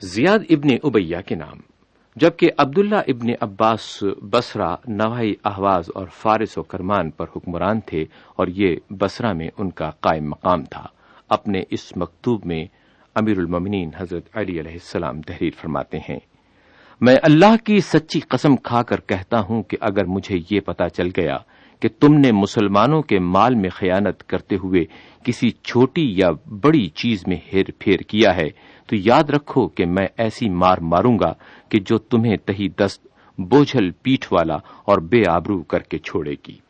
زیاد ابن ابیا کے نام، جبکہ عبداللہ ابن عباس بسرا نوائی احواز اور فارس و کرمان پر حکمران تھے اور یہ بسرا میں ان کا قائم مقام تھا۔ اپنے اس مکتوب میں امیر الممنین حضرت علی علیہ السلام تحریر فرماتے ہیں۔ میں اللہ کی سچی قسم کھا کر کہتا ہوں کہ اگر مجھے یہ پتا چل گیا کہ تم نے مسلمانوں کے مال میں خیانت کرتے ہوئے کسی چھوٹی یا بڑی چیز میں ہیر پھیر کیا ہے، تو یاد رکھو کہ میں ایسی مار ماروں گا کہ جو تمہیں تہی دست، بوجھل پیٹھ والا اور بے آبرو کر کے چھوڑے گی۔